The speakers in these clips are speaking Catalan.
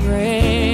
break.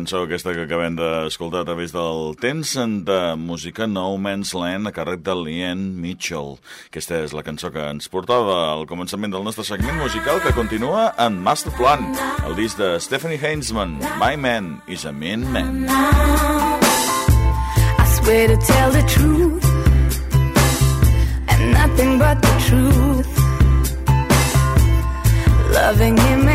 cançó aquesta que acabem d'escoltar a través del temps de música No Man's Land a càrrec de Lien Mitchell. Aquesta és la cançó que ens portava al començament del nostre segment musical que continua en Master Plan, el disc de Stephanie Hainsman, My Man is a Mean Man. I swear to tell the truth and nothing but the truth Loving him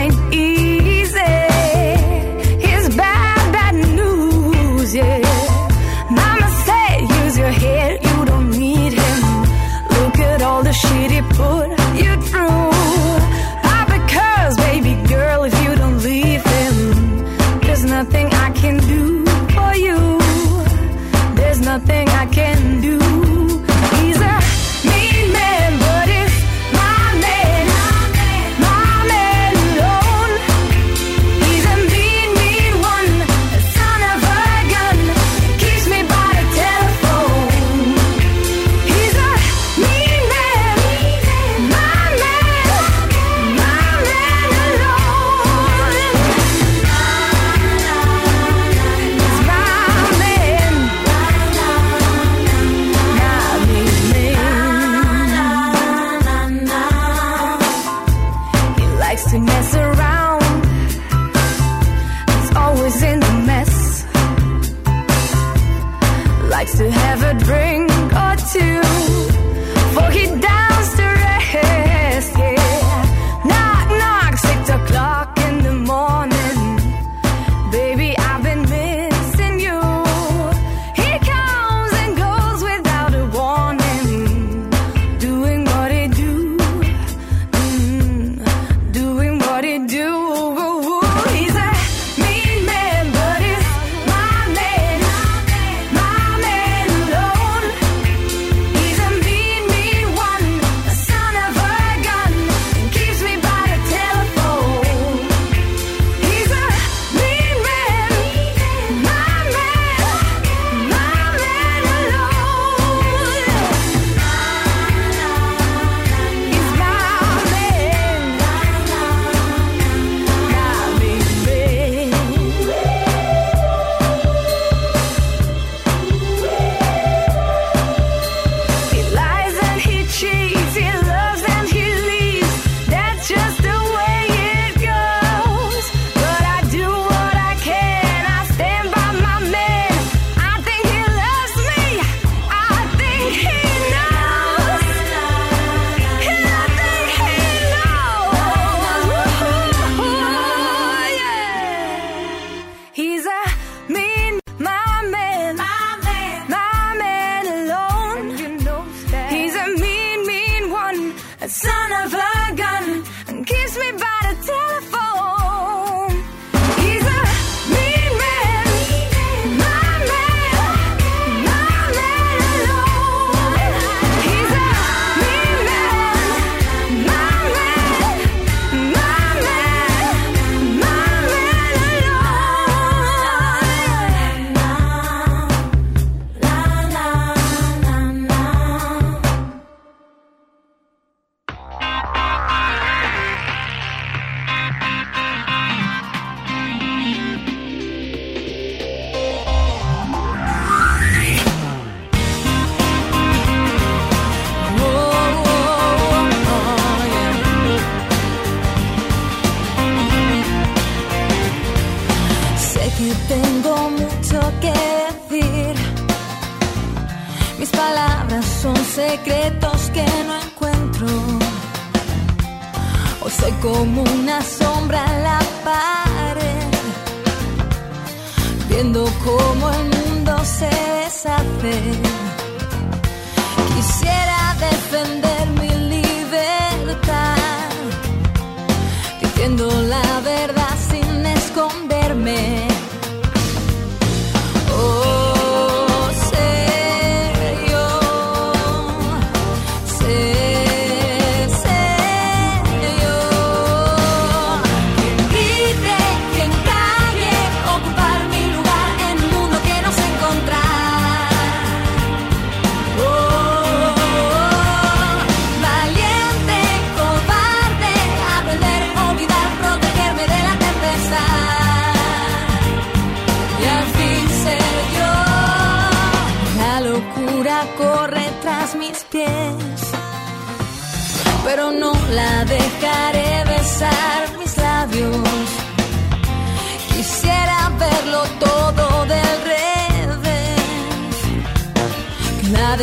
对。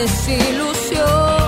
desilusión.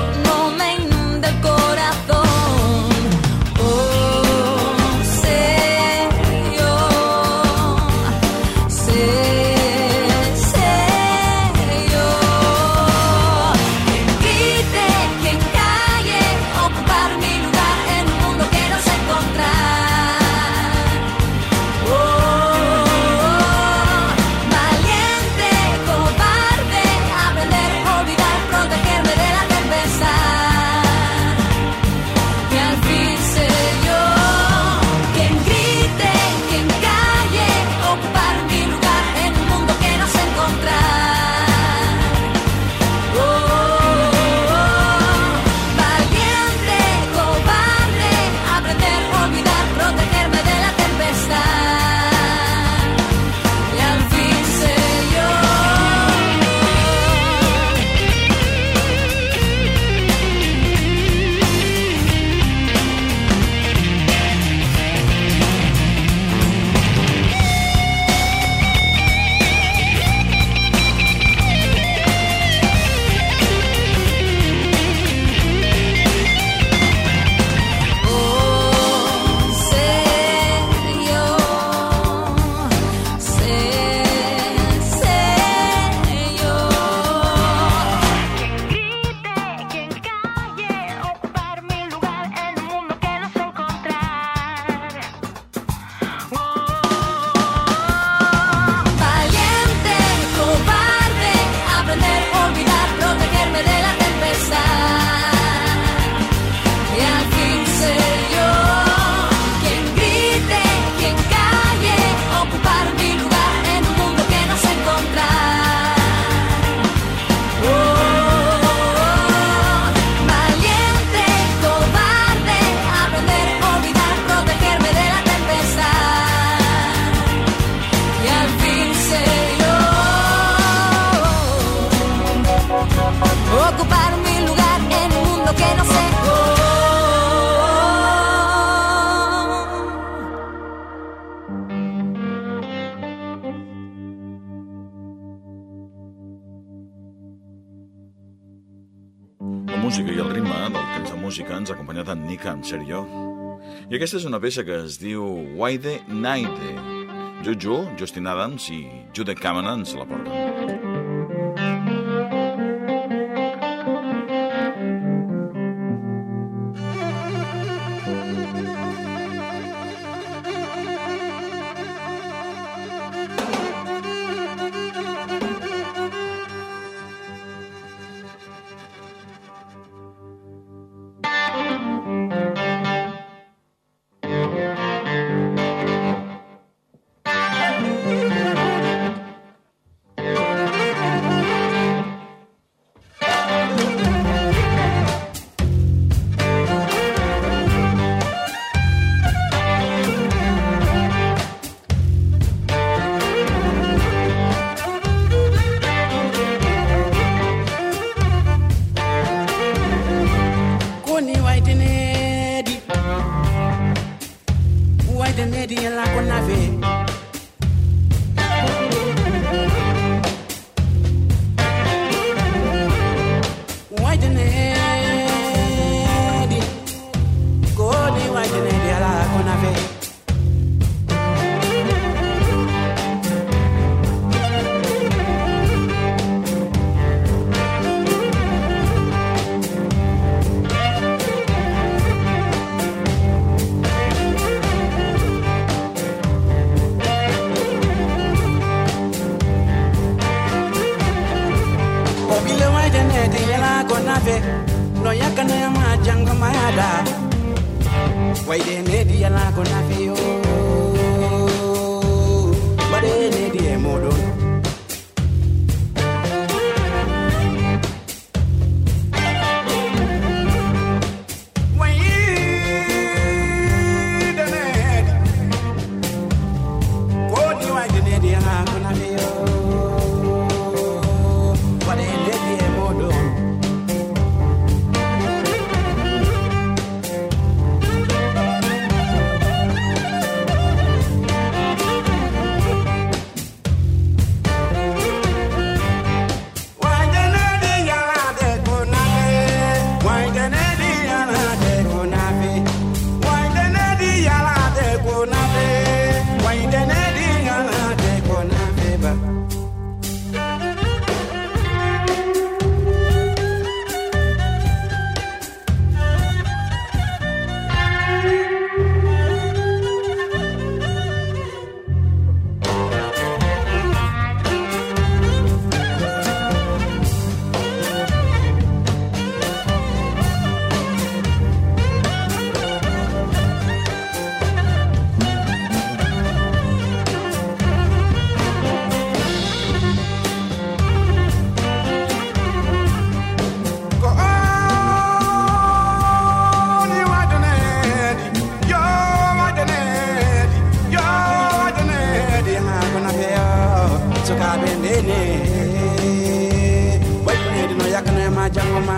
musicants acompanyat en Nika Amcherio. I aquesta és una peça que es diu Waide Night. Juju, Justin Adams i Jude ens la porten. fe no yakana ya jangama da wai ne di ala ko fe yo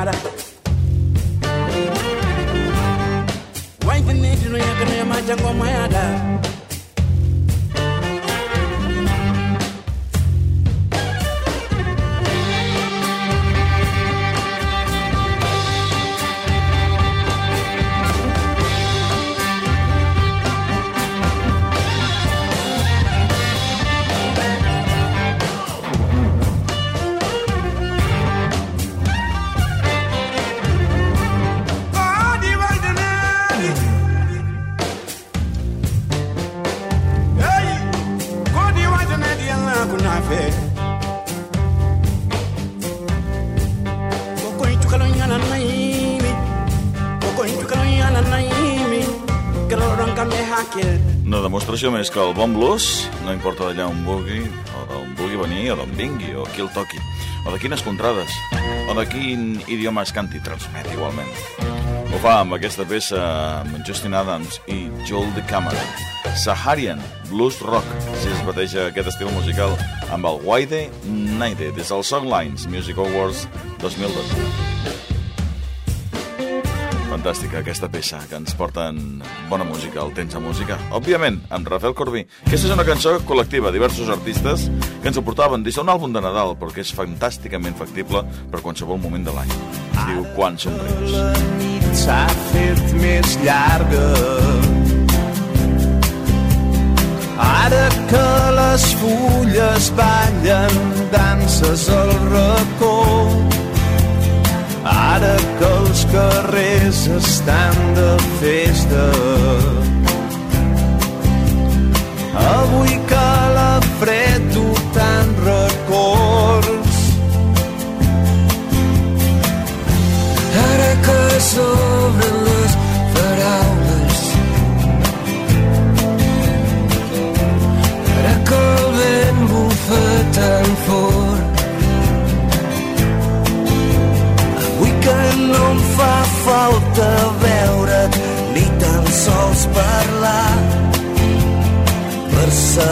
mara Waifu nijinu ya kene macha ngoma my other? Demostració més que el bon blues, no importa d'allà on vulgui, o d'on vulgui venir, o d'on vingui, o qui el toqui, o de quines contrades, o de quin idioma es canti, transmet igualment. Ho fa amb aquesta peça amb Justin Adams i Joel de Camera. Saharian Blues Rock, si es bateja aquest estil musical amb el Waide Naide des dels Songlines Music Awards 2012. Fantàstica aquesta peça que ens porten bona música, el temps de música. Òbviament, amb Rafael Corbí. Aquesta és una cançó col·lectiva, diversos artistes que ens ho portaven des d'un àlbum de Nadal, perquè és fantàsticament factible per qualsevol moment de l'any. Es diu Quan somrius. La nit s'ha fet més llarga. Ara que les fulles ballen danses al racó, ara que els carrers estan de festa, avui que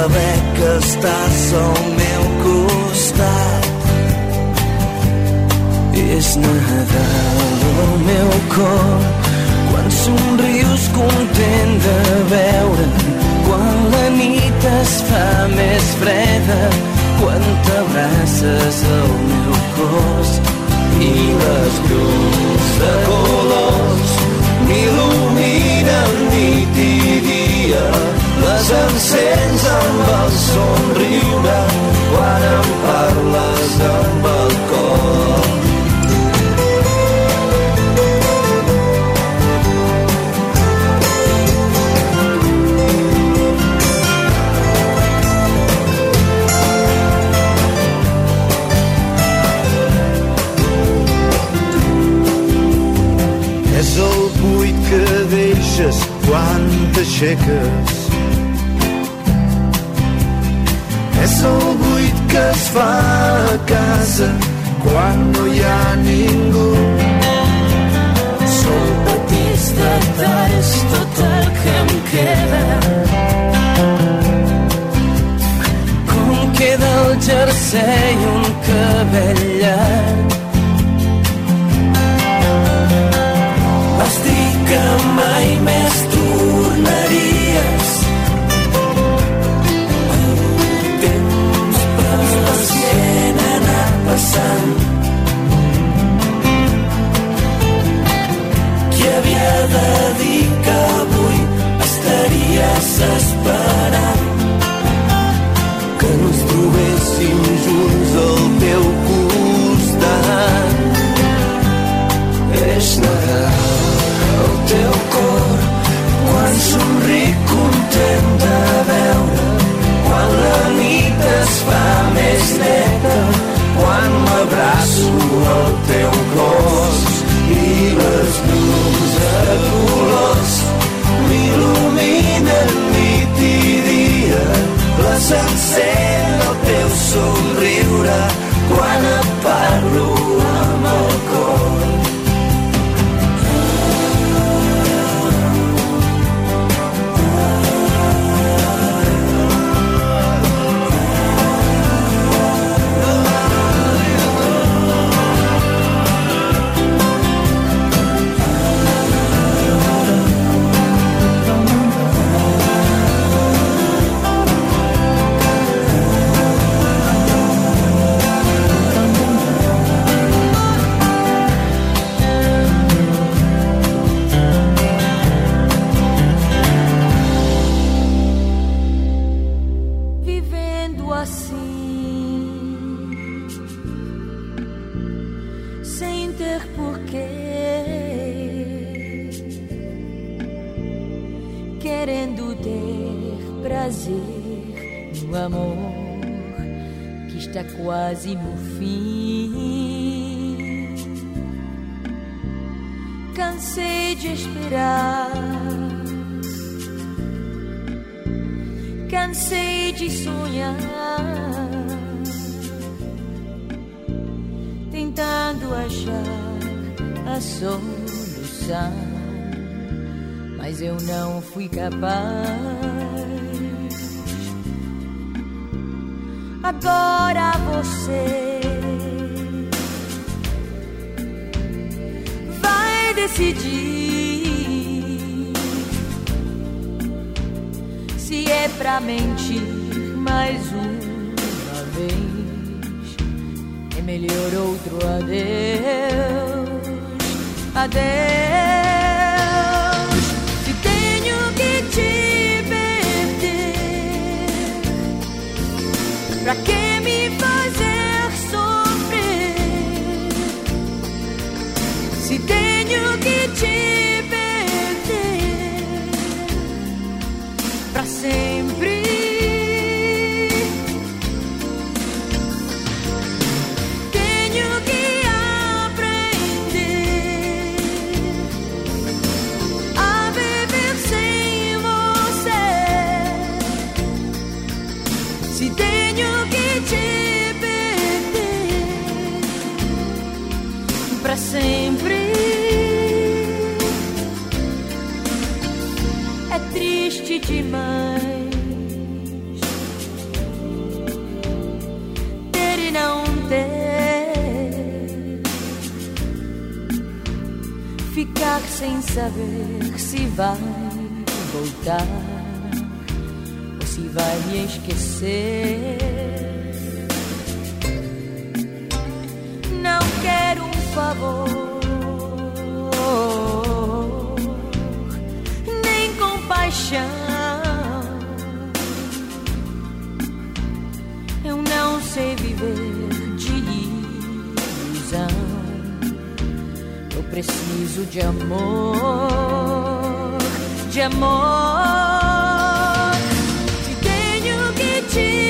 saber que estàs al meu costat. És Nadal al meu cor quan somrius content de veure'm quan la nit es fa més freda quan t'abraces al meu cos i les llums de colors teu somriure quan et parlo querendo ter prazer no amor que está quase no fim. Cansei de esperar. cansei de sonhar, tentando achar a solução, mas eu não fui capaz. Agora você vai decidir. se é pra mentir mais uma vez. É melhor outro adeus, adeus. ¿Para qué? Ficar sem saber se vai voltar ou se vai me esquecer. Não quero um favor. nem compaixão. Eu não sei viver preciso de amor, de amor. Se tenho que te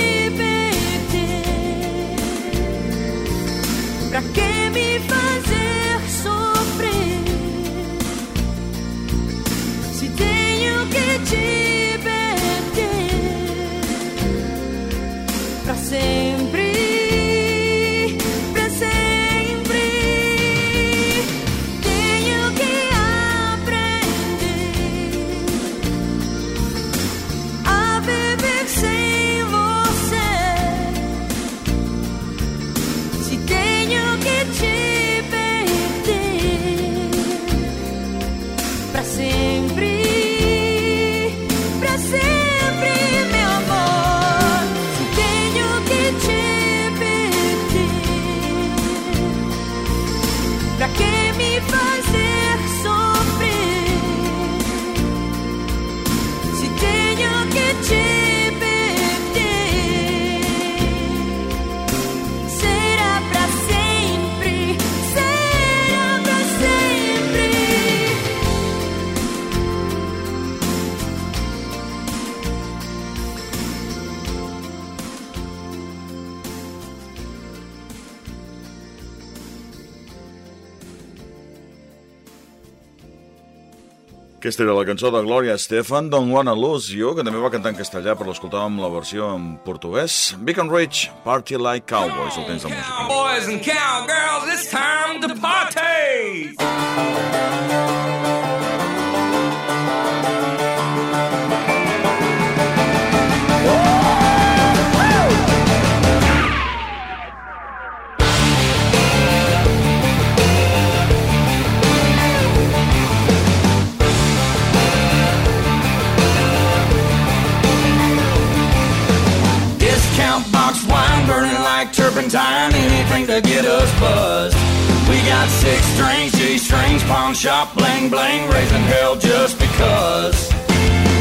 Aquesta era la cançó de Gloria Estefan, Don't Wanna Lose You, que també va cantar en castellà, però l'escoltàvem la versió en portuguès. Beacon Ridge, Party Like Cowboys, el temps de música. Cowboys and cowgirls, it's time to party! Turpentine, anything to get us buzzed. We got six strings, G strings, pawn shop, bling bling, raising hell just because.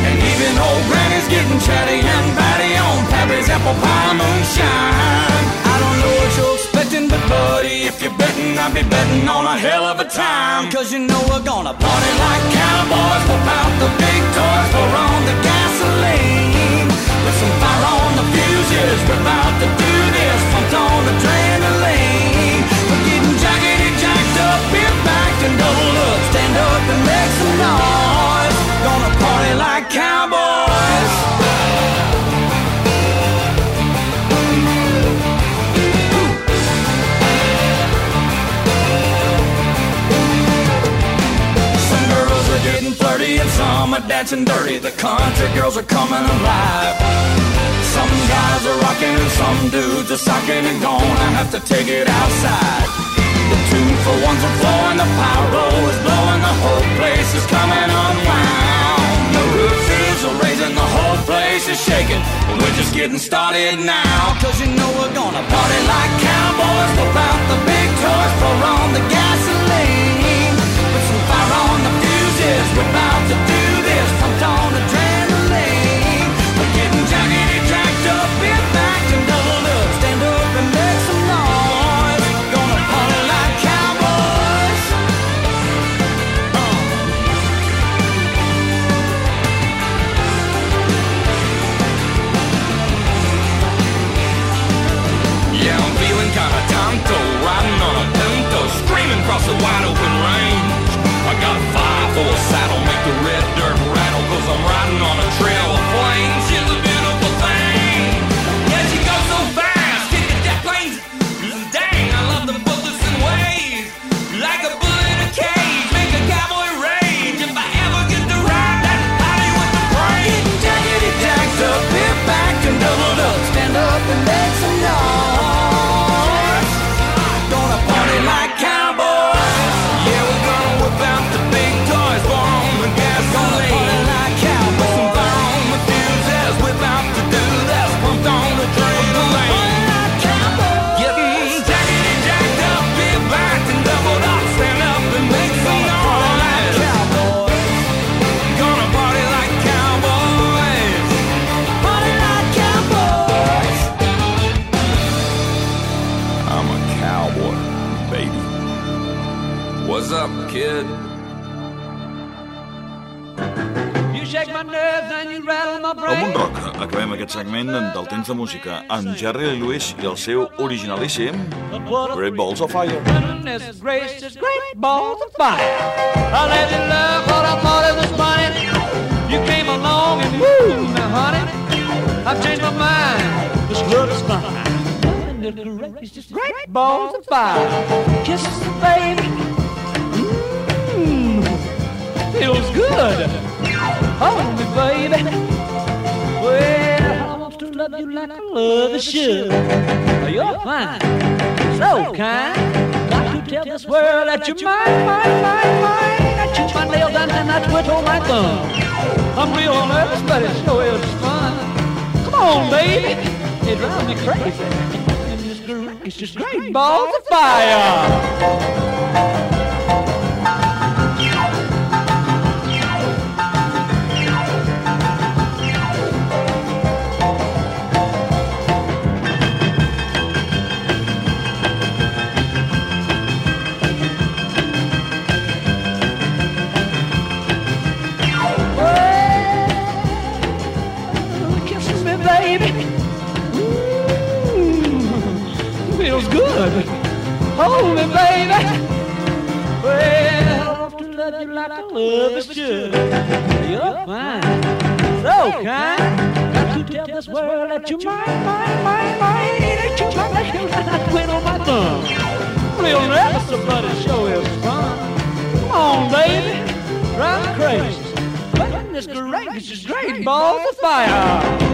And even old granny's getting chatty and batty on Pappy's apple pie moonshine. I don't know what you're expecting, but buddy, if you're betting, I'd be betting on a hell of a time. Cause you know we're gonna party like cowboys, whip out the big toys, pour on the gasoline. Put some fire on the fuses, we're about to do this, on getting jaggedy, jacked up, and up. Stand up and make some noise. Gonna party like cowboys. Some girls are getting flirty and some are dancing dirty. The country girls are coming alive. Some guys are rocking and some dudes are socking and gonna have to take it outside. The two for ones are flowing, the pyro is blowing, the whole place is coming unwound. The roof is raising, the whole place is shaking. And we're just getting started now, cause you know we're gonna party like cowboys. Whip out the big toys, pour on the gasoline. Put some fire on the fuses, we're about to do across the wide open range. I got five for a saddle, make the red dirt rattle, cause I'm riding on a brain. Munt Rock acabem aquest segment del temps de música amb Jerry Lee Lewis i el seu originalíssim Great Balls of Fire. Great balls of fire. I let you love what I thought it was funny. You came along and woo, now honey, I've changed my mind. This love is fine. Goodness gracious, great balls of fire. Kisses, baby. Mmm, feels good. Hold me, baby. Well, I want to love you like I love a should. You're fine so kind. Got to tell this world that you're mine, mine, mine, mine. I chew my nails and then I twiddle my thumb. I'm real nervous, but it sure is fun. Come on, baby. It drives me crazy. It's just great balls of fire. Hold me, baby. Well, to love you like I love is should. You're fine, so kind. Got to tell this world that you're mine, mine, mine, mine. That you you like I quit on my thumb. Real never somebody show is fun. Come on, baby, drive crazy. Goodness gracious, great balls of fire.